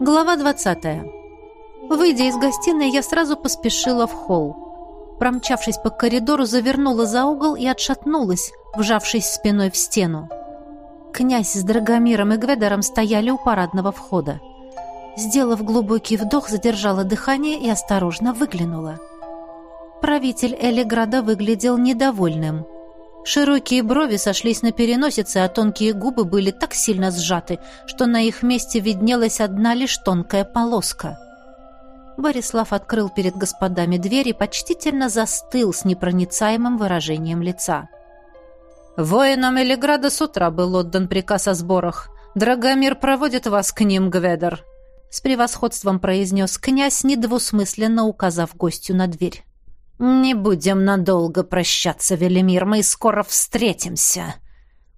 Глава 20. Выйдя из гостиной, я сразу поспешила в холл. Промчавшись по коридору, завернула за угол и отшатнулась, вжавшись спиной в стену. Князь с Драгомиром и Гведором стояли у парадного входа. Сделав глубокий вдох, задержала дыхание и осторожно выглянула. Правитель Элиграда выглядел недовольным. Широкие брови сошлись на переносице, а тонкие губы были так сильно сжаты, что на их месте виднелась одна лишь тонкая полоска. Борислав открыл перед господами дверь и почтительно застыл с непроницаемым выражением лица. «Воинам Элиграда с утра был отдан приказ о сборах. Драгомир проводит вас к ним, Гведер», — с превосходством произнес князь, недвусмысленно указав гостю на дверь. «Не будем надолго прощаться, Велимир, мы скоро встретимся!»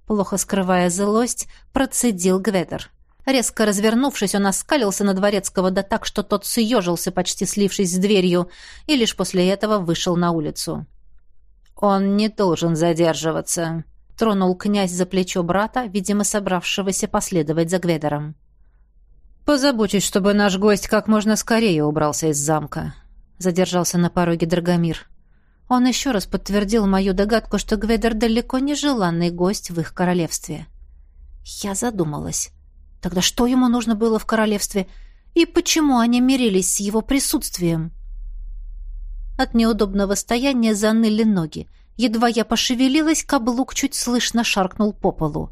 Плохо скрывая злость, процедил Гведер. Резко развернувшись, он оскалился на дворецкого да так, что тот съежился, почти слившись с дверью, и лишь после этого вышел на улицу. «Он не должен задерживаться», — тронул князь за плечо брата, видимо, собравшегося последовать за Гведером. «Позабочусь, чтобы наш гость как можно скорее убрался из замка», задержался на пороге Драгомир. Он еще раз подтвердил мою догадку, что Гведер далеко не желанный гость в их королевстве. Я задумалась. Тогда что ему нужно было в королевстве? И почему они мирились с его присутствием? От неудобного стояния заныли ноги. Едва я пошевелилась, каблук чуть слышно шаркнул по полу.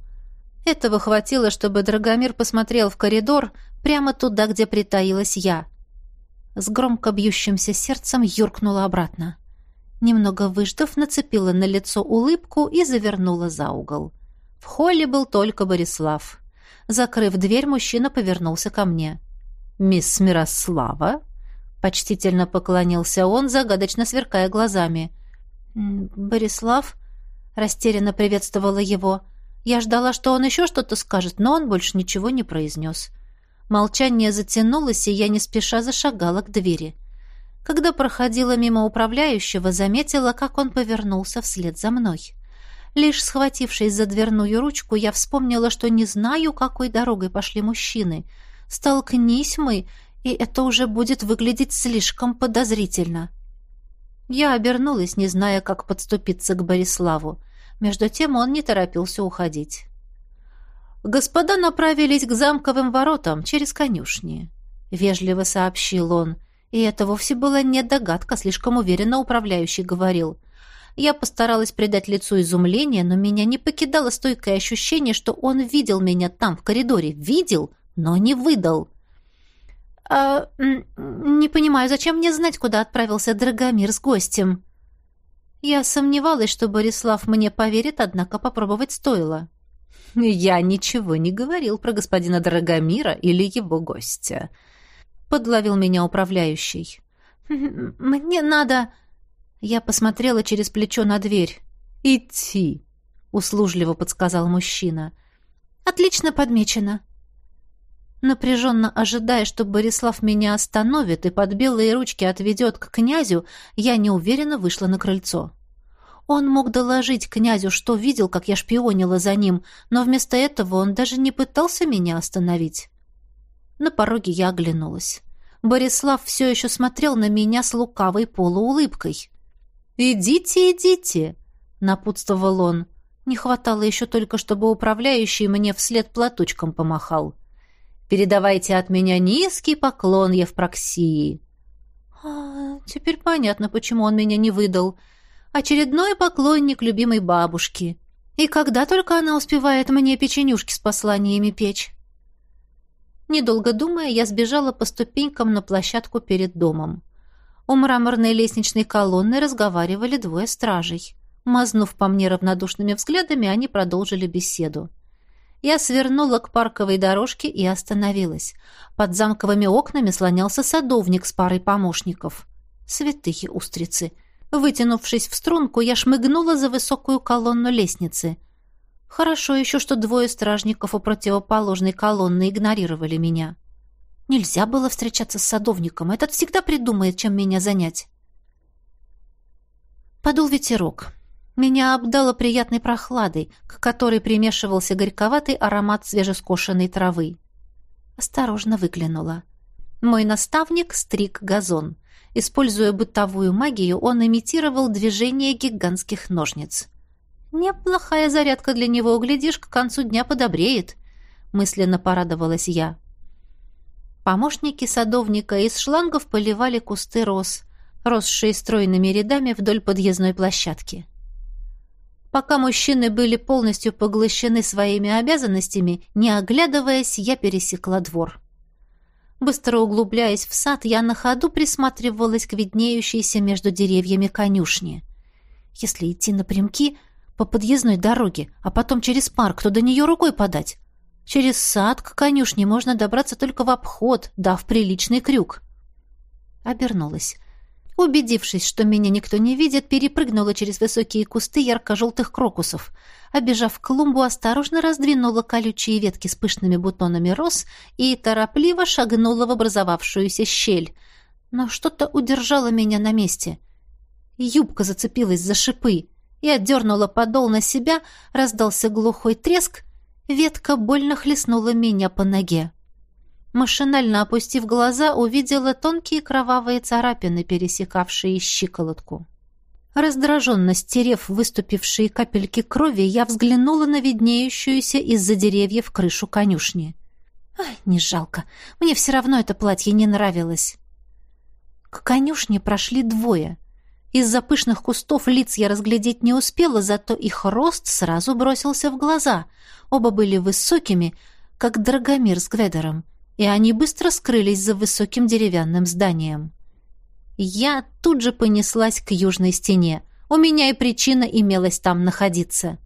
Этого хватило, чтобы Драгомир посмотрел в коридор, прямо туда, где притаилась я — с громко бьющимся сердцем юркнула обратно. Немного выждав, нацепила на лицо улыбку и завернула за угол. В холле был только Борислав. Закрыв дверь, мужчина повернулся ко мне. «Мисс Мирослава?» Почтительно поклонился он, загадочно сверкая глазами. «Борислав?» Растерянно приветствовала его. Я ждала, что он еще что-то скажет, но он больше ничего не произнес. Молчание затянулось, и я не спеша зашагала к двери. Когда проходила мимо управляющего, заметила, как он повернулся вслед за мной. Лишь схватившись за дверную ручку, я вспомнила, что не знаю, какой дорогой пошли мужчины. Столкнись мы, и это уже будет выглядеть слишком подозрительно. Я обернулась, не зная, как подступиться к Бориславу. Между тем он не торопился уходить. «Господа направились к замковым воротам через конюшни», — вежливо сообщил он. И это вовсе была не догадка, слишком уверенно управляющий говорил. Я постаралась придать лицу изумление, но меня не покидало стойкое ощущение, что он видел меня там, в коридоре. Видел, но не выдал. «А, не понимаю, зачем мне знать, куда отправился Драгомир с гостем?» Я сомневалась, что Борислав мне поверит, однако попробовать стоило. «Я ничего не говорил про господина Дорогомира или его гостя», — подловил меня управляющий. «Мне надо...» Я посмотрела через плечо на дверь. «Идти», — услужливо подсказал мужчина. «Отлично подмечено». Напряженно ожидая, что Борислав меня остановит и под белые ручки отведет к князю, я неуверенно вышла на крыльцо. Он мог доложить князю, что видел, как я шпионила за ним, но вместо этого он даже не пытался меня остановить. На пороге я оглянулась. Борислав все еще смотрел на меня с лукавой полуулыбкой. «Идите, идите!» — напутствовал он. Не хватало еще только, чтобы управляющий мне вслед платочком помахал. «Передавайте от меня низкий поклон Евпроксии». «А, теперь понятно, почему он меня не выдал очередной поклонник любимой бабушки. И когда только она успевает мне печенюшки с посланиями печь? Недолго думая, я сбежала по ступенькам на площадку перед домом. У мраморной лестничной колонны разговаривали двое стражей. Мазнув по мне равнодушными взглядами, они продолжили беседу. Я свернула к парковой дорожке и остановилась. Под замковыми окнами слонялся садовник с парой помощников. Святые устрицы — Вытянувшись в струнку, я шмыгнула за высокую колонну лестницы. Хорошо еще, что двое стражников у противоположной колонны игнорировали меня. Нельзя было встречаться с садовником. Этот всегда придумает, чем меня занять. Подул ветерок. Меня обдало приятной прохладой, к которой примешивался горьковатый аромат свежескошенной травы. Осторожно выглянула. Мой наставник стриг газон. Используя бытовую магию, он имитировал движение гигантских ножниц. «Неплохая зарядка для него, глядишь, к концу дня подобреет», — мысленно порадовалась я. Помощники садовника из шлангов поливали кусты роз, росшие стройными рядами вдоль подъездной площадки. Пока мужчины были полностью поглощены своими обязанностями, не оглядываясь, я пересекла двор. Быстро углубляясь в сад, я на ходу присматривалась к виднеющейся между деревьями конюшне. Если идти напрямки по подъездной дороге, а потом через парк, то до нее рукой подать. Через сад к конюшне можно добраться только в обход, дав приличный крюк. Обернулась. Убедившись, что меня никто не видит, перепрыгнула через высокие кусты ярко-желтых крокусов. Обежав клумбу, осторожно раздвинула колючие ветки с пышными бутонами роз и торопливо шагнула в образовавшуюся щель. Но что-то удержало меня на месте. Юбка зацепилась за шипы. и отдернула подол на себя, раздался глухой треск, ветка больно хлестнула меня по ноге. Машинально опустив глаза, увидела тонкие кровавые царапины, пересекавшие щиколотку. Раздраженно стерев выступившие капельки крови, я взглянула на виднеющуюся из-за деревьев крышу конюшни. Ай, не жалко. Мне все равно это платье не нравилось. К конюшне прошли двое. Из-за пышных кустов лиц я разглядеть не успела, зато их рост сразу бросился в глаза. Оба были высокими, как Драгомир с Гведером и они быстро скрылись за высоким деревянным зданием. Я тут же понеслась к южной стене. У меня и причина имелась там находиться.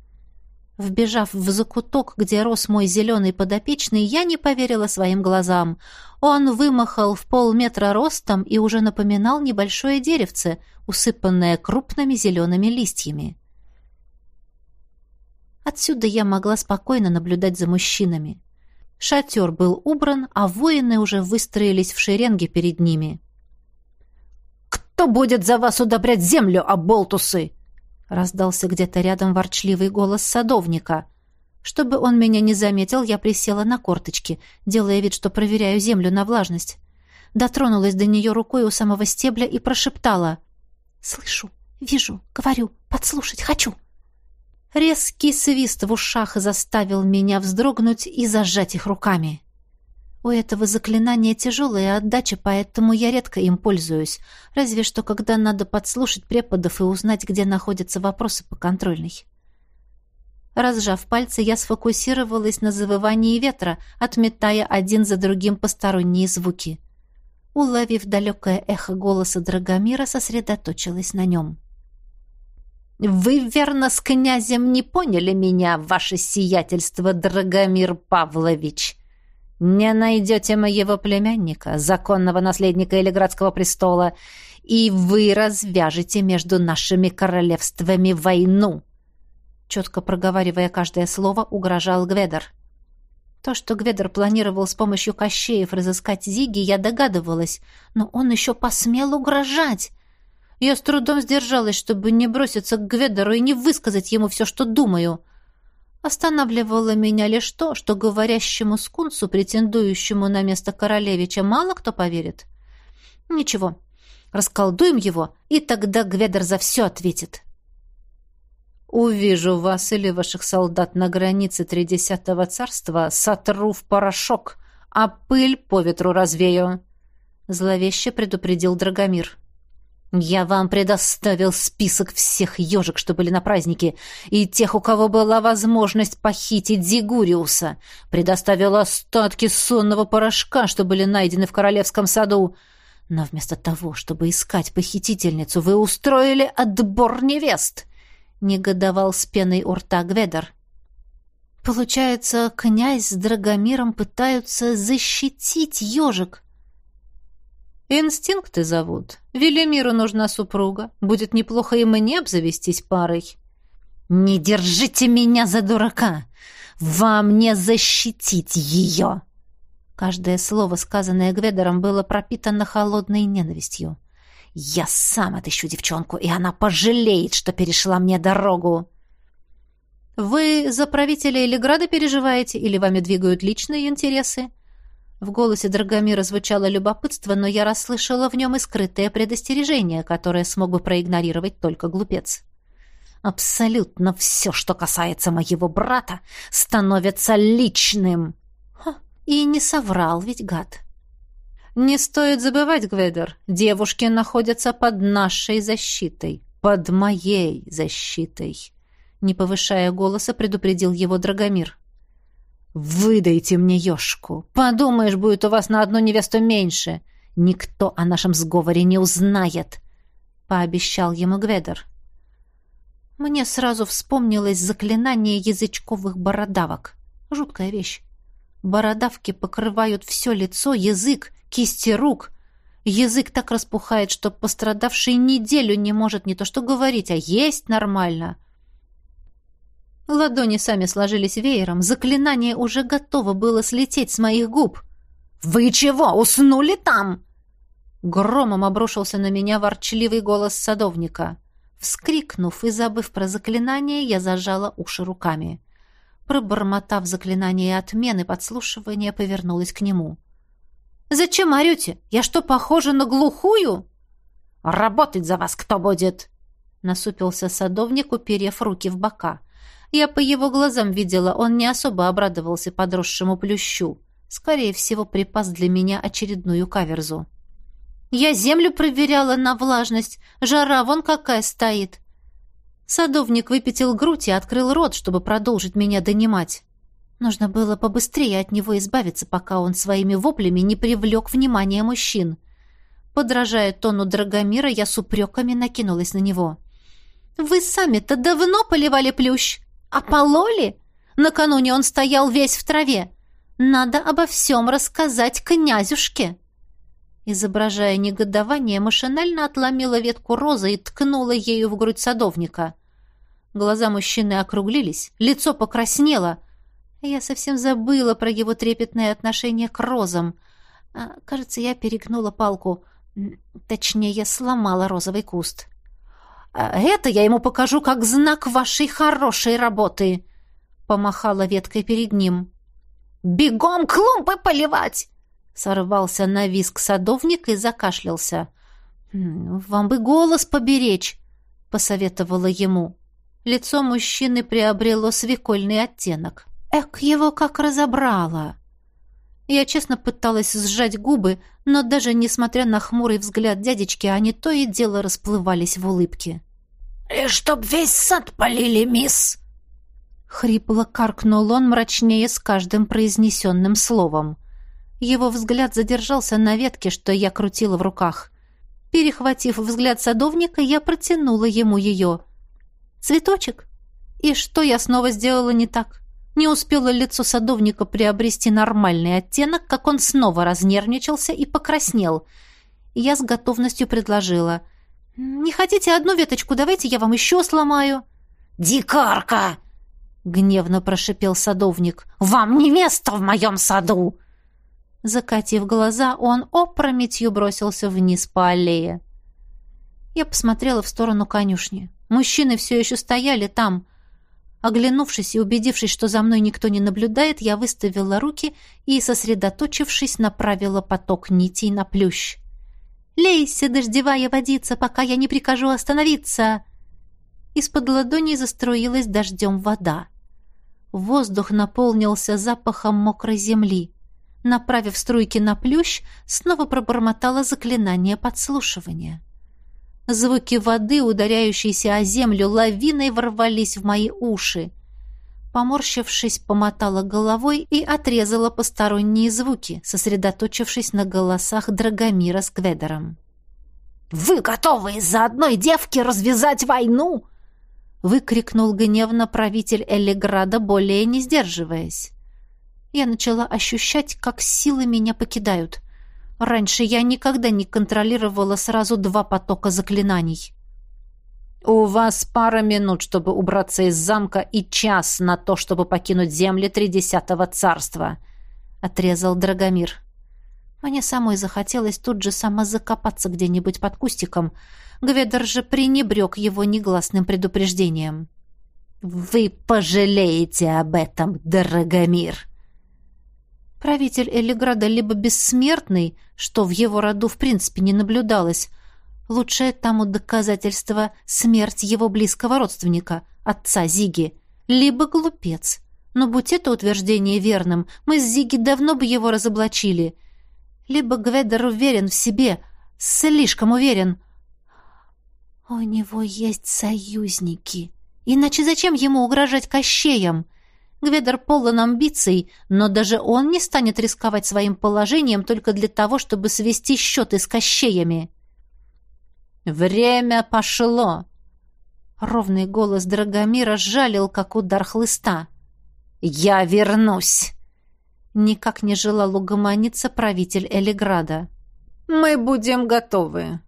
Вбежав в закуток, где рос мой зеленый подопечный, я не поверила своим глазам. Он вымахал в полметра ростом и уже напоминал небольшое деревце, усыпанное крупными зелеными листьями. Отсюда я могла спокойно наблюдать за мужчинами. Шатер был убран, а воины уже выстроились в шеренге перед ними. «Кто будет за вас удобрять землю, оболтусы?» раздался где-то рядом ворчливый голос садовника. Чтобы он меня не заметил, я присела на корточки, делая вид, что проверяю землю на влажность. Дотронулась до нее рукой у самого стебля и прошептала. «Слышу, вижу, говорю, подслушать хочу». Резкий свист в ушах заставил меня вздрогнуть и зажать их руками. У этого заклинания тяжелая отдача, поэтому я редко им пользуюсь, разве что когда надо подслушать преподов и узнать, где находятся вопросы по контрольной. Разжав пальцы, я сфокусировалась на завывании ветра, отметая один за другим посторонние звуки. Уловив далекое эхо голоса Драгомира, сосредоточилась на нем. — «Вы, верно, с князем не поняли меня, ваше сиятельство, Драгомир Павлович. Не найдете моего племянника, законного наследника Элиградского престола, и вы развяжете между нашими королевствами войну». Четко проговаривая каждое слово, угрожал Гведер. То, что Гведер планировал с помощью Кощеев разыскать Зиги, я догадывалась, но он еще посмел угрожать. Я с трудом сдержалась, чтобы не броситься к Гведору и не высказать ему все, что думаю. Останавливало меня лишь то, что говорящему скунсу, претендующему на место королевича, мало кто поверит. Ничего, расколдуем его, и тогда Гведор за все ответит. «Увижу вас или ваших солдат на границе Тридесятого царства, сотру в порошок, а пыль по ветру развею», — зловеще предупредил Драгомир. «Я вам предоставил список всех ежек, что были на празднике, и тех, у кого была возможность похитить Зигуриуса. Предоставил остатки сонного порошка, что были найдены в королевском саду. Но вместо того, чтобы искать похитительницу, вы устроили отбор невест!» — негодовал с пеной у рта Гведер. «Получается, князь с Драгомиром пытаются защитить ежик», Инстинкты зовут. Велимиру нужна супруга. Будет неплохо и мне обзавестись парой. Не держите меня за дурака. Вам не защитить ее. Каждое слово, сказанное Гведером, было пропитано холодной ненавистью. Я сам отыщу девчонку, и она пожалеет, что перешла мне дорогу. Вы за правителя Элиграда переживаете или вами двигают личные интересы? В голосе Драгомира звучало любопытство, но я расслышала в нем и скрытое предостережение, которое смог бы проигнорировать только глупец. «Абсолютно все, что касается моего брата, становится личным!» Ха, И не соврал ведь гад. «Не стоит забывать, Гведер, девушки находятся под нашей защитой, под моей защитой!» Не повышая голоса, предупредил его Драгомир. «Выдайте мне ёшку. Подумаешь, будет у вас на одну невесту меньше. Никто о нашем сговоре не узнает», — пообещал ему Гведер. Мне сразу вспомнилось заклинание язычковых бородавок. Жуткая вещь. Бородавки покрывают все лицо, язык, кисти рук. Язык так распухает, что пострадавший неделю не может не то что говорить, а есть нормально. Ладони сами сложились веером, заклинание уже готово было слететь с моих губ. «Вы чего, уснули там?» Громом обрушился на меня ворчливый голос садовника. Вскрикнув и забыв про заклинание, я зажала уши руками. Пробормотав заклинание отмены подслушивания, повернулась к нему. «Зачем орете? Я что, похожа на глухую?» «Работать за вас кто будет?» Насупился садовник, уперев руки в бока. Я по его глазам видела, он не особо обрадовался подросшему плющу. Скорее всего, припас для меня очередную каверзу. «Я землю проверяла на влажность. Жара вон какая стоит». Садовник выпятил грудь и открыл рот, чтобы продолжить меня донимать. Нужно было побыстрее от него избавиться, пока он своими воплями не привлек внимание мужчин. Подражая тону Драгомира, я с упреками накинулась на него. «Вы сами-то давно поливали плющ?» А пололи? Накануне он стоял весь в траве. Надо обо всем рассказать князюшке. Изображая негодование, машинально отломила ветку розы и ткнула ею в грудь садовника. Глаза мужчины округлились, лицо покраснело. Я совсем забыла про его трепетное отношение к розам. А, кажется, я перегнула палку. Точнее, сломала розовый куст. А «Это я ему покажу как знак вашей хорошей работы!» Помахала веткой перед ним. «Бегом клумбы поливать!» Сорвался на виск садовник и закашлялся. «Вам бы голос поберечь!» — посоветовала ему. Лицо мужчины приобрело свекольный оттенок. Эк, его как разобрала! Я честно пыталась сжать губы, но даже несмотря на хмурый взгляд дядечки, они то и дело расплывались в улыбке. «И чтоб весь сад полили, мисс!» Хрипло каркнул он мрачнее с каждым произнесенным словом. Его взгляд задержался на ветке, что я крутила в руках. Перехватив взгляд садовника, я протянула ему ее. «Цветочек? И что я снова сделала не так?» Не успело лицо садовника приобрести нормальный оттенок, как он снова разнервничался и покраснел. Я с готовностью предложила. «Не хотите одну веточку? Давайте я вам еще сломаю». «Дикарка!» — гневно прошипел садовник. «Вам не место в моем саду!» Закатив глаза, он опрометью бросился вниз по аллее. Я посмотрела в сторону конюшни. Мужчины все еще стояли там, Оглянувшись и убедившись, что за мной никто не наблюдает, я выставила руки и, сосредоточившись, направила поток нитей на плющ. «Лейся, дождевая водица, пока я не прикажу остановиться!» Из-под ладони заструилась дождем вода. Воздух наполнился запахом мокрой земли. Направив струйки на плющ, снова пробормотала заклинание подслушивания. Звуки воды, ударяющейся о землю, лавиной ворвались в мои уши. Поморщившись, помотала головой и отрезала посторонние звуки, сосредоточившись на голосах Драгомира с Кведером. «Вы готовы из-за одной девки развязать войну?» выкрикнул гневно правитель Элиграда, более не сдерживаясь. Я начала ощущать, как силы меня покидают — Раньше я никогда не контролировала сразу два потока заклинаний. «У вас пара минут, чтобы убраться из замка, и час на то, чтобы покинуть земли Тридесятого царства», — отрезал Драгомир. Мне самой захотелось тут же сама закопаться где-нибудь под кустиком. Гведер же пренебрег его негласным предупреждением. «Вы пожалеете об этом, Драгомир!» Правитель Элиграда либо бессмертный, что в его роду в принципе не наблюдалось, лучшее тому доказательство — смерть его близкого родственника, отца Зиги, либо глупец. Но будь это утверждение верным, мы с Зиги давно бы его разоблачили. Либо Гведер уверен в себе, слишком уверен. У него есть союзники. Иначе зачем ему угрожать кощеям? Гведер полон амбиций, но даже он не станет рисковать своим положением только для того, чтобы свести счеты с кощеями. «Время пошло!» Ровный голос Драгомира жалил, как удар хлыста. «Я вернусь!» Никак не желал угомониться правитель Элиграда. «Мы будем готовы!»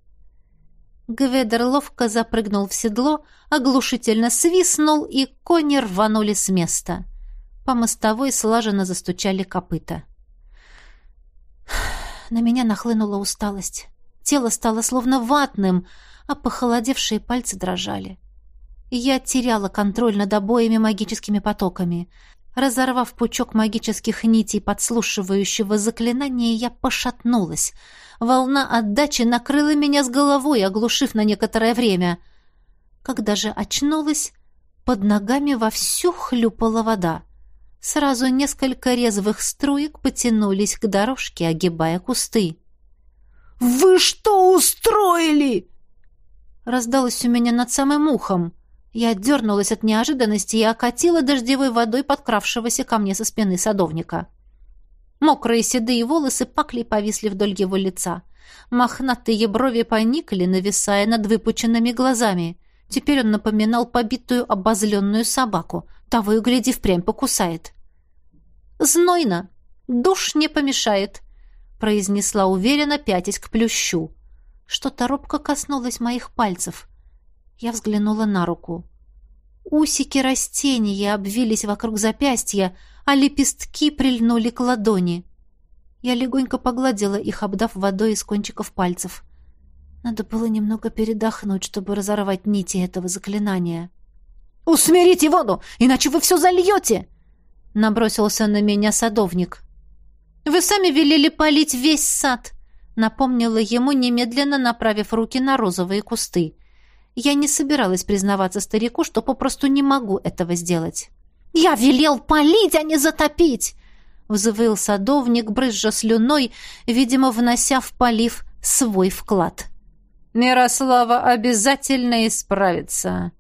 Гведер ловко запрыгнул в седло, оглушительно свистнул, и кони рванули с места. По мостовой слаженно застучали копыта. На меня нахлынула усталость. Тело стало словно ватным, а похолодевшие пальцы дрожали. Я теряла контроль над обоими магическими потоками. Разорвав пучок магических нитей подслушивающего заклинания, я пошатнулась. Волна отдачи накрыла меня с головой, оглушив на некоторое время. Когда же очнулась, под ногами вовсю хлюпала вода. Сразу несколько резвых струек потянулись к дорожке, огибая кусты. «Вы что устроили?» Раздалось у меня над самым ухом. Я отдернулась от неожиданности и окатила дождевой водой подкравшегося ко мне со спины садовника. Мокрые седые волосы пакли повисли вдоль его лица. Мохнатые брови поникли, нависая над выпученными глазами. Теперь он напоминал побитую обозленную собаку. Того и гляди впрямь покусает. «Знойно. Душ не помешает», — произнесла уверенно, пятясь к плющу. Что-то робко коснулось моих пальцев. Я взглянула на руку. Усики растения обвились вокруг запястья, а лепестки прильнули к ладони. Я легонько погладила их, обдав водой из кончиков пальцев. Надо было немного передохнуть, чтобы разорвать нити этого заклинания. «Усмирите воду, иначе вы все зальете!» Набросился на меня садовник. «Вы сами велели полить весь сад!» Напомнила ему, немедленно направив руки на розовые кусты. Я не собиралась признаваться старику, что попросту не могу этого сделать. «Я велел полить, а не затопить!» Взвыл садовник, брызжа слюной, видимо, внося в полив свой вклад. «Мирослава обязательно исправится!»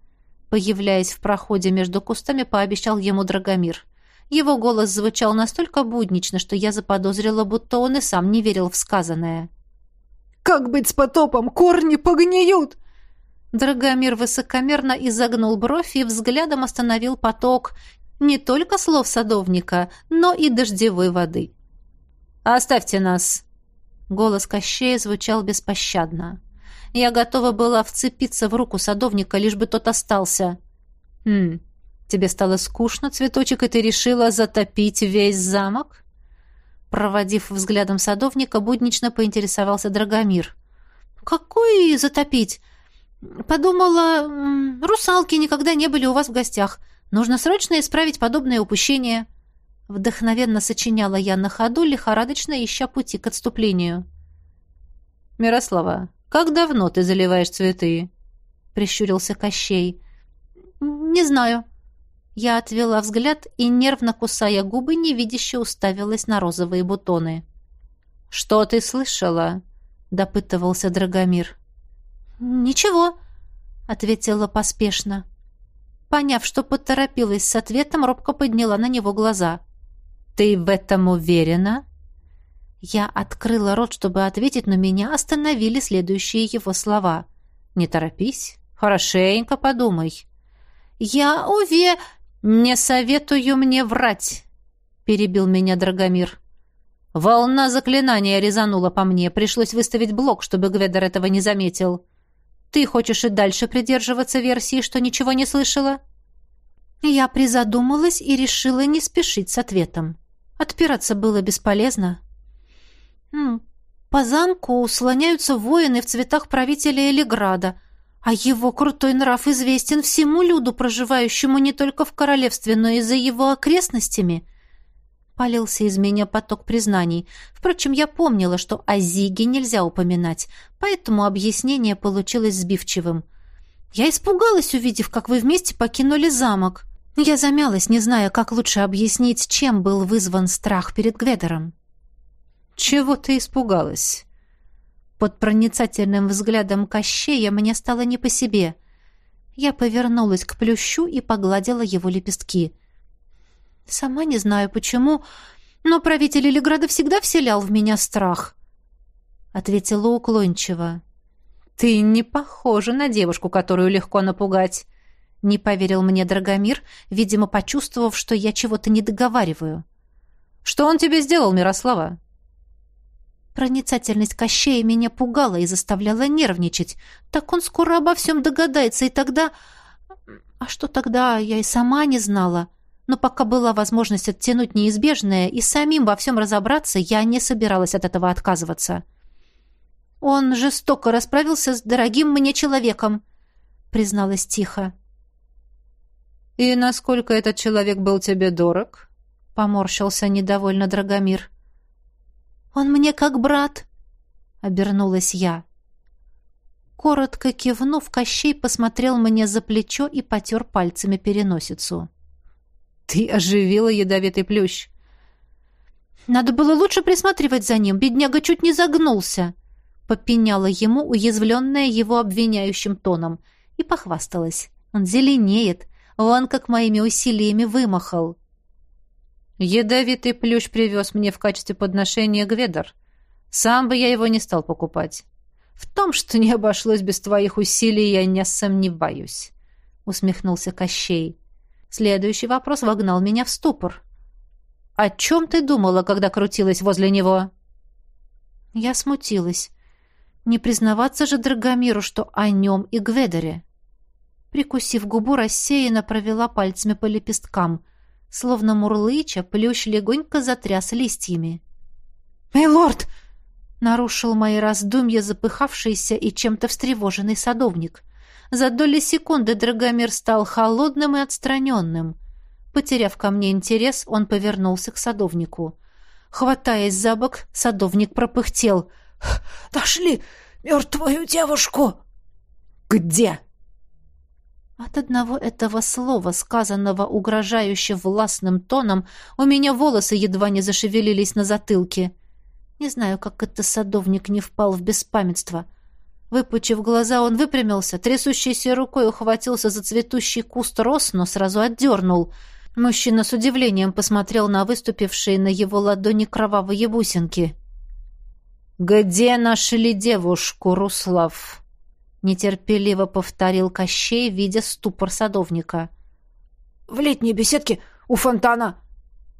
Появляясь в проходе между кустами, пообещал ему Драгомир. Его голос звучал настолько буднично, что я заподозрила, будто он и сам не верил в сказанное. «Как быть с потопом? Корни погниют!» Драгомир высокомерно изогнул бровь и взглядом остановил поток не только слов садовника, но и дождевой воды. «Оставьте нас!» Голос Кощея звучал беспощадно. Я готова была вцепиться в руку садовника, лишь бы тот остался. «Хм, тебе стало скучно, цветочек, и ты решила затопить весь замок?» Проводив взглядом садовника, буднично поинтересовался Драгомир. «Какой затопить? Подумала, русалки никогда не были у вас в гостях. Нужно срочно исправить подобное упущение. Вдохновенно сочиняла я на ходу, лихорадочно ища пути к отступлению. «Мирослава, как давно ты заливаешь цветы?» — прищурился Кощей. «Не знаю». Я отвела взгляд и, нервно кусая губы, невидяще уставилась на розовые бутоны. «Что ты слышала?» — допытывался Драгомир. «Ничего», — ответила поспешно. Поняв, что поторопилась с ответом, робко подняла на него глаза. «Ты в этом уверена?» Я открыла рот, чтобы ответить, но меня остановили следующие его слова. «Не торопись, хорошенько подумай». «Я уве...» «Не советую мне врать», — перебил меня Драгомир. Волна заклинания резанула по мне, пришлось выставить блок, чтобы Гведер этого не заметил. Ты хочешь и дальше придерживаться версии, что ничего не слышала?» Я призадумалась и решила не спешить с ответом. Отпираться было бесполезно. «По замку слоняются воины в цветах правителя Элиграда, а его крутой нрав известен всему люду, проживающему не только в королевстве, но и за его окрестностями. Полился из меня поток признаний. Впрочем, я помнила, что о Зиге нельзя упоминать, поэтому объяснение получилось сбивчивым. Я испугалась, увидев, как вы вместе покинули замок. Я замялась, не зная, как лучше объяснить, чем был вызван страх перед Гведером. «Чего ты испугалась?» Под проницательным взглядом Кощея мне стало не по себе. Я повернулась к плющу и погладила его лепестки — Сама не знаю почему, но правитель Элиграда всегда вселял в меня страх. Ответила уклончиво. Ты не похожа на девушку, которую легко напугать. Не поверил мне Драгомир, видимо, почувствовав, что я чего-то не договариваю. Что он тебе сделал, Мирослава? Проницательность Кощея меня пугала и заставляла нервничать. Так он скоро обо всем догадается, и тогда... А что тогда, я и сама не знала. Но пока была возможность оттянуть неизбежное и самим во всем разобраться, я не собиралась от этого отказываться. «Он жестоко расправился с дорогим мне человеком», — призналась тихо. «И насколько этот человек был тебе дорог?» — поморщился недовольно Драгомир. «Он мне как брат», — обернулась я. Коротко кивнув, Кощей посмотрел мне за плечо и потер пальцами переносицу. Ты оживила ядовитый плющ. Надо было лучше присматривать за ним. Бедняга чуть не загнулся. Попеняла ему, уязвленная его обвиняющим тоном, и похвасталась. Он зеленеет. Вон как моими усилиями вымахал. Ядовитый плющ привез мне в качестве подношения Гведор. Сам бы я его не стал покупать. В том, что не обошлось без твоих усилий, я не сомневаюсь, — усмехнулся Кощей. Следующий вопрос вогнал меня в ступор. «О чем ты думала, когда крутилась возле него?» Я смутилась. Не признаваться же Драгомиру, что о нем и Гведере. Прикусив губу, рассеянно провела пальцами по лепесткам. Словно мурлыча, плющ легонько затряс листьями. «Милорд!» — нарушил мои раздумья запыхавшийся и чем-то встревоженный садовник — за доли секунды Драгомир стал холодным и отстраненным. Потеряв ко мне интерес, он повернулся к садовнику. Хватаясь за бок, садовник пропыхтел. «Нашли мертвую девушку!» «Где?» От одного этого слова, сказанного угрожающе властным тоном, у меня волосы едва не зашевелились на затылке. Не знаю, как это садовник не впал в беспамятство. Выпучив глаза, он выпрямился, трясущейся рукой ухватился за цветущий куст роз, но сразу отдернул. Мужчина с удивлением посмотрел на выступившие на его ладони кровавые бусинки. «Где нашли девушку, Руслав?» Нетерпеливо повторил Кощей, видя ступор садовника. «В летней беседке у фонтана!»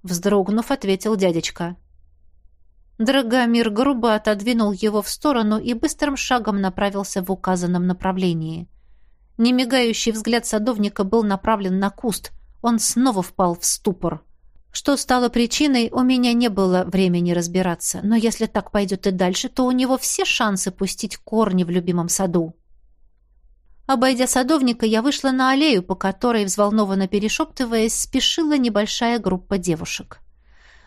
Вздрогнув, ответил дядечка. Драгомир грубо отодвинул его в сторону и быстрым шагом направился в указанном направлении. Немигающий взгляд садовника был направлен на куст. Он снова впал в ступор. Что стало причиной, у меня не было времени разбираться, но если так пойдет и дальше, то у него все шансы пустить корни в любимом саду. Обойдя садовника, я вышла на аллею, по которой, взволнованно перешептываясь, спешила небольшая группа девушек.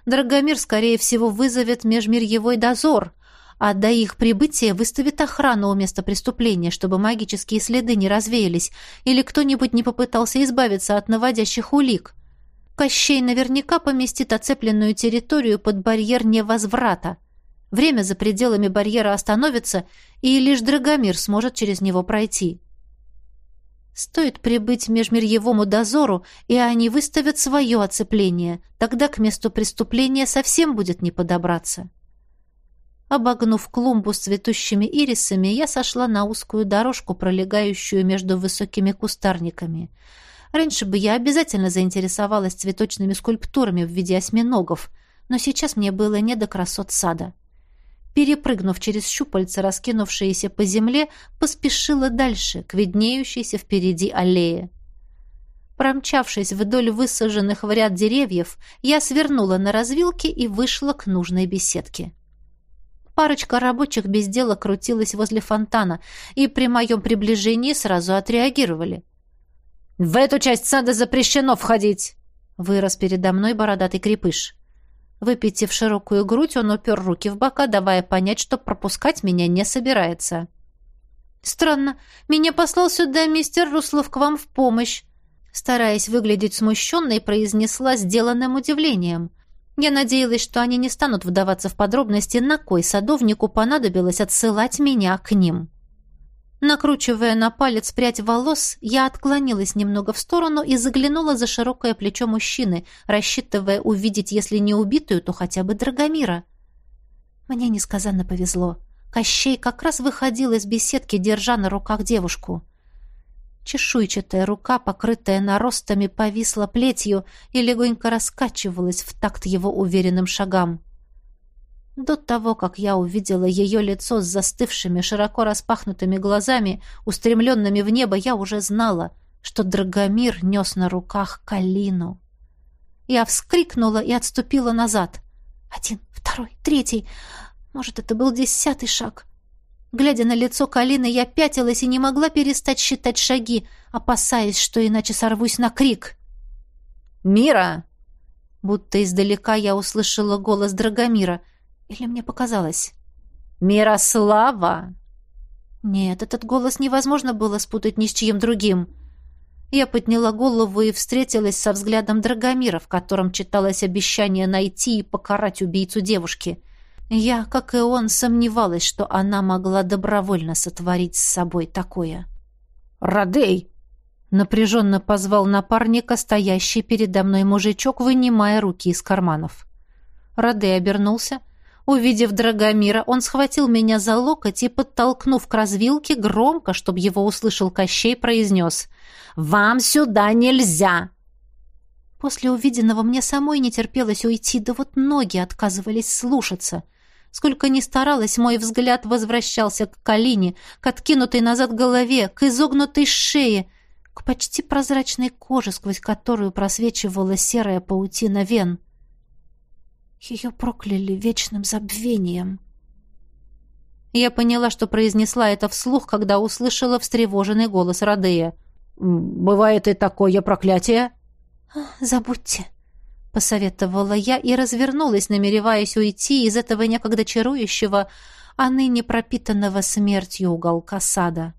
Драгомир, скорее всего, вызовет межмирьевой дозор, а до их прибытия выставит охрану у места преступления, чтобы магические следы не развеялись или кто-нибудь не попытался избавиться от наводящих улик. Кощей наверняка поместит оцепленную территорию под барьер невозврата. Время за пределами барьера остановится, и лишь Драгомир сможет через него пройти. Стоит прибыть межмирьевому дозору, и они выставят свое оцепление. Тогда к месту преступления совсем будет не подобраться. Обогнув клумбу с цветущими ирисами, я сошла на узкую дорожку, пролегающую между высокими кустарниками. Раньше бы я обязательно заинтересовалась цветочными скульптурами в виде осьминогов, но сейчас мне было не до красот сада. — перепрыгнув через щупальца, раскинувшиеся по земле, поспешила дальше, к виднеющейся впереди аллее. Промчавшись вдоль высаженных в ряд деревьев, я свернула на развилке и вышла к нужной беседке. Парочка рабочих без дела крутилась возле фонтана, и при моем приближении сразу отреагировали. «В эту часть сада запрещено входить!» — вырос передо мной бородатый крепыш. Выпитив широкую грудь, он упер руки в бока, давая понять, что пропускать меня не собирается. «Странно. Меня послал сюда мистер Руслов к вам в помощь», стараясь выглядеть смущенной, произнесла сделанным удивлением. Я надеялась, что они не станут вдаваться в подробности, на кой садовнику понадобилось отсылать меня к ним. Накручивая на палец прядь волос, я отклонилась немного в сторону и заглянула за широкое плечо мужчины, рассчитывая увидеть, если не убитую, то хотя бы Драгомира. Мне несказанно повезло. Кощей как раз выходил из беседки, держа на руках девушку. Чешуйчатая рука, покрытая наростами, повисла плетью и легонько раскачивалась в такт его уверенным шагам. До того, как я увидела ее лицо с застывшими, широко распахнутыми глазами, устремленными в небо, я уже знала, что Драгомир нес на руках Калину. Я вскрикнула и отступила назад. Один, второй, третий. Может, это был десятый шаг. Глядя на лицо Калины, я пятилась и не могла перестать считать шаги, опасаясь, что иначе сорвусь на крик. «Мира!» Будто издалека я услышала голос Драгомира — или мне показалось? «Мирослава!» Нет, этот голос невозможно было спутать ни с чьим другим. Я подняла голову и встретилась со взглядом Драгомира, в котором читалось обещание найти и покарать убийцу девушки. Я, как и он, сомневалась, что она могла добровольно сотворить с собой такое. «Радей!» — напряженно позвал напарника, стоящий передо мной мужичок, вынимая руки из карманов. Радей обернулся, Увидев Драгомира, он схватил меня за локоть и, подтолкнув к развилке, громко, чтобы его услышал Кощей, произнес «Вам сюда нельзя!» После увиденного мне самой не терпелось уйти, да вот ноги отказывались слушаться. Сколько ни старалась, мой взгляд возвращался к Калине, к откинутой назад голове, к изогнутой шее, к почти прозрачной коже, сквозь которую просвечивала серая паутина вен. Ее прокляли вечным забвением. Я поняла, что произнесла это вслух, когда услышала встревоженный голос Радея. «Бывает и такое проклятие?» «Забудьте», — посоветовала я и развернулась, намереваясь уйти из этого некогда чарующего, а ныне пропитанного смертью уголка сада.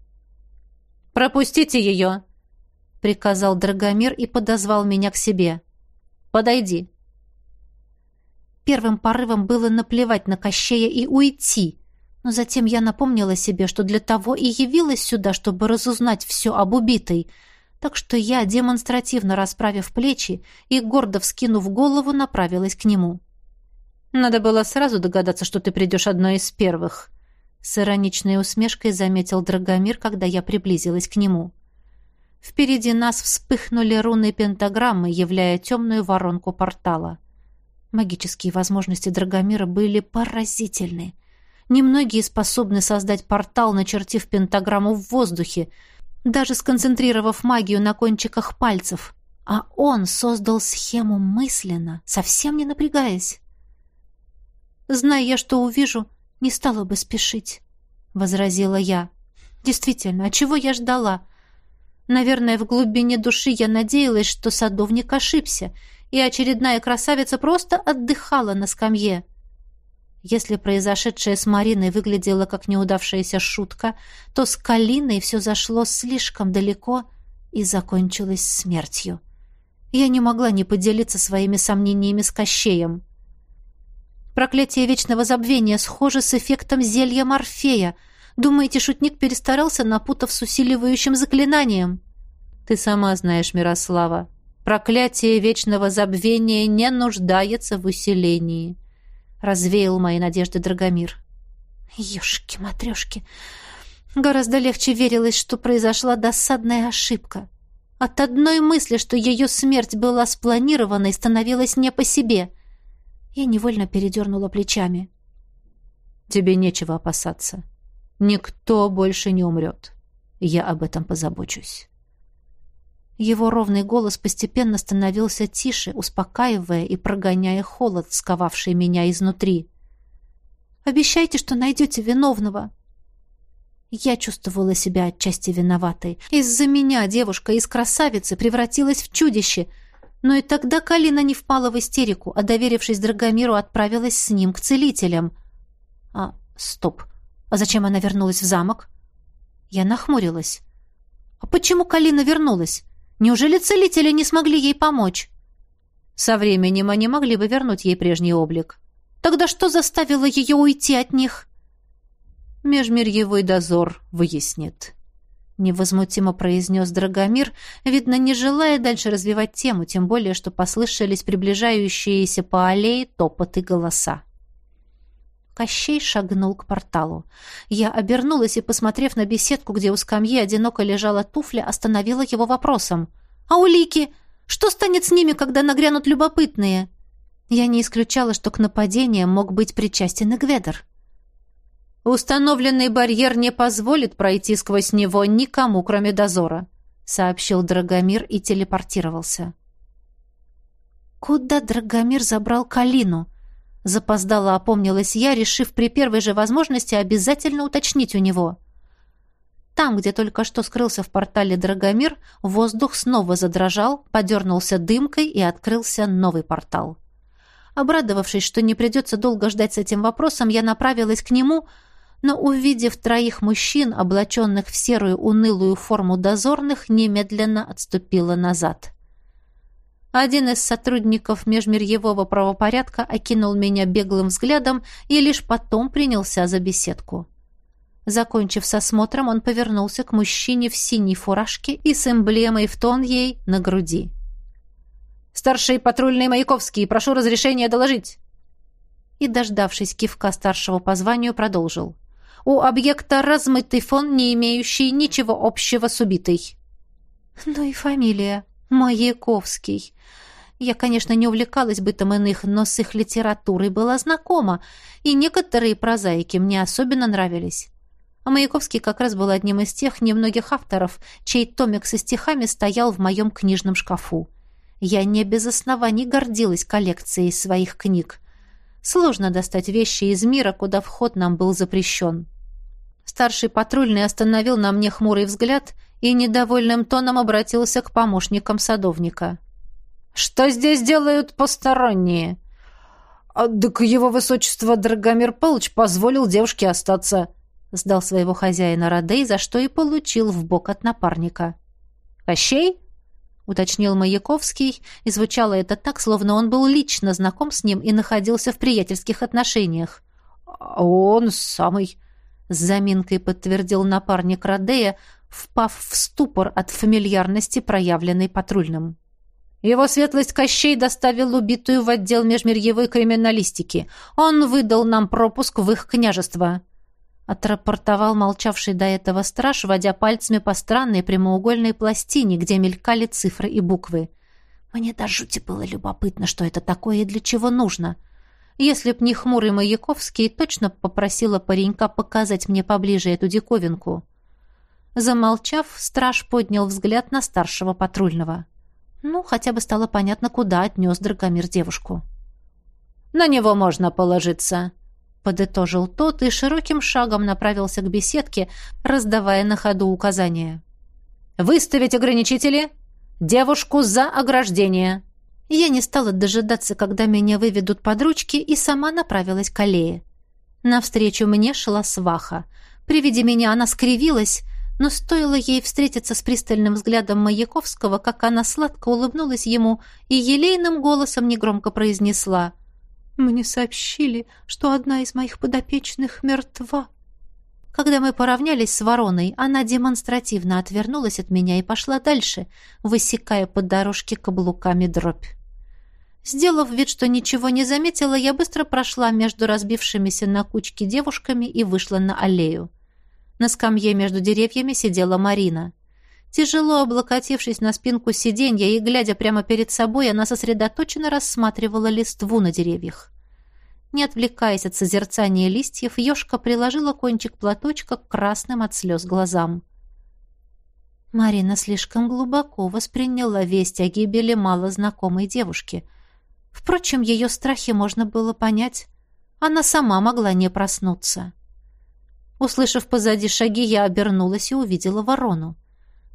«Пропустите ее!» — приказал Драгомир и подозвал меня к себе. «Подойди». Первым порывом было наплевать на Кощея и уйти. Но затем я напомнила себе, что для того и явилась сюда, чтобы разузнать все об убитой. Так что я, демонстративно расправив плечи и гордо вскинув голову, направилась к нему. «Надо было сразу догадаться, что ты придешь одной из первых», — с ироничной усмешкой заметил Драгомир, когда я приблизилась к нему. Впереди нас вспыхнули руны пентаграммы, являя темную воронку портала. Магические возможности Драгомира были поразительны. Немногие способны создать портал, начертив пентаграмму в воздухе, даже сконцентрировав магию на кончиках пальцев. А он создал схему мысленно, совсем не напрягаясь. «Зная я, что увижу, не стала бы спешить», — возразила я. «Действительно, а чего я ждала?» Наверное, в глубине души я надеялась, что садовник ошибся, и очередная красавица просто отдыхала на скамье. Если произошедшее с Мариной выглядело как неудавшаяся шутка, то с Калиной все зашло слишком далеко и закончилось смертью. Я не могла не поделиться своими сомнениями с Кощеем. Проклятие вечного забвения схоже с эффектом зелья Морфея. Думаете, шутник перестарался, напутав с усиливающим заклинанием? Ты сама знаешь, Мирослава, Проклятие вечного забвения не нуждается в усилении. Развеял мои надежды Драгомир. Ёшки-матрёшки. Гораздо легче верилось, что произошла досадная ошибка. От одной мысли, что ее смерть была спланированной, становилось не по себе. Я невольно передернула плечами. «Тебе нечего опасаться. Никто больше не умрет. Я об этом позабочусь». Его ровный голос постепенно становился тише, успокаивая и прогоняя холод, сковавший меня изнутри. «Обещайте, что найдете виновного!» Я чувствовала себя отчасти виноватой. Из-за меня девушка из красавицы превратилась в чудище. Но и тогда Калина не впала в истерику, а, доверившись Драгомиру, отправилась с ним к целителям. А, стоп. А зачем она вернулась в замок? Я нахмурилась. А почему Калина вернулась? Неужели целители не смогли ей помочь? Со временем они могли бы вернуть ей прежний облик. Тогда что заставило ее уйти от них? Межмирьевой дозор выяснит. Невозмутимо произнес Драгомир, видно, не желая дальше развивать тему, тем более, что послышались приближающиеся по аллее топоты голоса. Кощей шагнул к порталу. Я обернулась и, посмотрев на беседку, где у скамьи одиноко лежала туфля, остановила его вопросом. «А улики? Что станет с ними, когда нагрянут любопытные? Я не исключала, что к нападениям мог быть причастен и Гведер. «Установленный барьер не позволит пройти сквозь него никому, кроме дозора», сообщил Драгомир и телепортировался. «Куда Драгомир забрал Калину?» Запоздала опомнилась я, решив при первой же возможности обязательно уточнить у него. Там, где только что скрылся в портале Драгомир, воздух снова задрожал, подернулся дымкой и открылся новый портал. Обрадовавшись, что не придется долго ждать с этим вопросом, я направилась к нему, но, увидев троих мужчин, облаченных в серую унылую форму дозорных, немедленно отступила назад. Один из сотрудников межмирьевого правопорядка окинул меня беглым взглядом и лишь потом принялся за беседку. Закончив с осмотром, он повернулся к мужчине в синей фуражке и с эмблемой в тон ей на груди. «Старший патрульный Маяковский, прошу разрешения доложить!» И, дождавшись кивка старшего по званию, продолжил. «У объекта размытый фон, не имеющий ничего общего с убитой». «Ну и фамилия. Маяковский». Я, конечно, не увлекалась бытом иных, но с их литературой была знакома, и некоторые прозаики мне особенно нравились. А Маяковский как раз был одним из тех немногих авторов, чей томик со стихами стоял в моем книжном шкафу. Я не без оснований гордилась коллекцией своих книг. Сложно достать вещи из мира, куда вход нам был запрещен. Старший патрульный остановил на мне хмурый взгляд и недовольным тоном обратился к помощникам садовника. «Что здесь делают посторонние?» «А, «Так его высочество Драгомир Павлович позволил девушке остаться», Сдал своего хозяина Радей, за что и получил в бок от напарника. «Кощей?» — уточнил Маяковский, и звучало это так, словно он был лично знаком с ним и находился в приятельских отношениях. «Он самый...» — с заминкой подтвердил напарник Радея, впав в ступор от фамильярности, проявленной патрульным. Его светлость Кощей доставил убитую в отдел межмирьевой криминалистики. Он выдал нам пропуск в их княжество отрапортовал молчавший до этого страж, водя пальцами по странной прямоугольной пластине, где мелькали цифры и буквы. Мне до жути было любопытно, что это такое и для чего нужно. Если б не хмурый Маяковский, точно попросила паренька показать мне поближе эту диковинку. Замолчав, страж поднял взгляд на старшего патрульного. Ну, хотя бы стало понятно, куда отнес Драгомир девушку. «На него можно положиться», подытожил тот и широким шагом направился к беседке, раздавая на ходу указания. «Выставить ограничители! Девушку за ограждение!» Я не стала дожидаться, когда меня выведут под ручки, и сама направилась к аллее. Навстречу мне шла сваха. При виде меня она скривилась, но стоило ей встретиться с пристальным взглядом Маяковского, как она сладко улыбнулась ему и елейным голосом негромко произнесла — мне сообщили, что одна из моих подопечных мертва. Когда мы поравнялись с вороной, она демонстративно отвернулась от меня и пошла дальше, высекая по дорожке каблуками дробь. Сделав вид, что ничего не заметила, я быстро прошла между разбившимися на кучки девушками и вышла на аллею. На скамье между деревьями сидела Марина. Тяжело облокотившись на спинку сиденья и глядя прямо перед собой, она сосредоточенно рассматривала листву на деревьях. Не отвлекаясь от созерцания листьев, Ёшка приложила кончик платочка к красным от слез глазам. Марина слишком глубоко восприняла весть о гибели малознакомой девушки. Впрочем, ее страхи можно было понять. Она сама могла не проснуться. Услышав позади шаги, я обернулась и увидела ворону.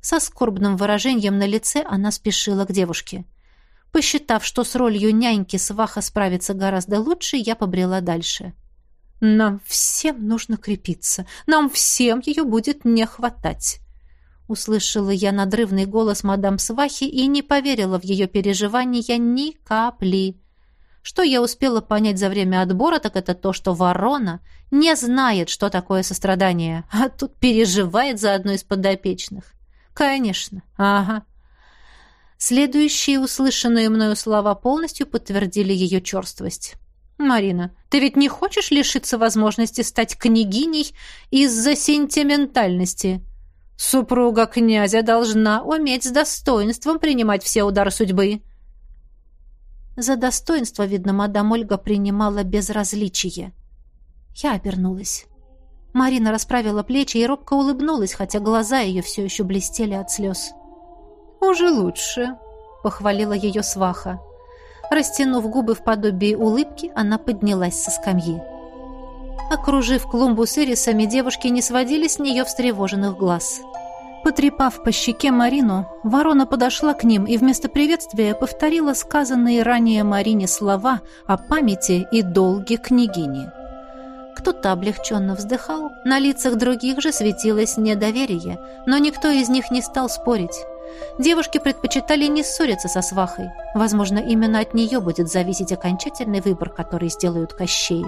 Со скорбным выражением на лице она спешила к девушке. Посчитав, что с ролью няньки сваха справится гораздо лучше, я побрела дальше. Нам всем нужно крепиться. Нам всем ее будет не хватать. Услышала я надрывный голос мадам Свахи и не поверила в ее переживания ни капли. Что я успела понять за время отбора, так это то, что ворона не знает, что такое сострадание, а тут переживает за одну из подопечных. Конечно, ага. Следующие услышанные мною слова полностью подтвердили ее черствость. «Марина, ты ведь не хочешь лишиться возможности стать княгиней из-за сентиментальности?» Супруга князя должна уметь с достоинством принимать все удары судьбы. За достоинство, видно, мадам Ольга принимала безразличие. Я обернулась. Марина расправила плечи и робко улыбнулась, хотя глаза ее все еще блестели от слез. «Уже лучше», — похвалила ее сваха. Растянув губы в подобии улыбки, она поднялась со скамьи. Окружив клумбу с ирисами, девушки не сводили с нее встревоженных глаз. Потрепав по щеке Марину, ворона подошла к ним и вместо приветствия повторила сказанные ранее Марине слова о памяти и долге княгини. Кто-то облегченно вздыхал, на лицах других же светилось недоверие, но никто из них не стал спорить. Девушки предпочитали не ссориться со свахой. Возможно, именно от нее будет зависеть окончательный выбор, который сделают Кощеи.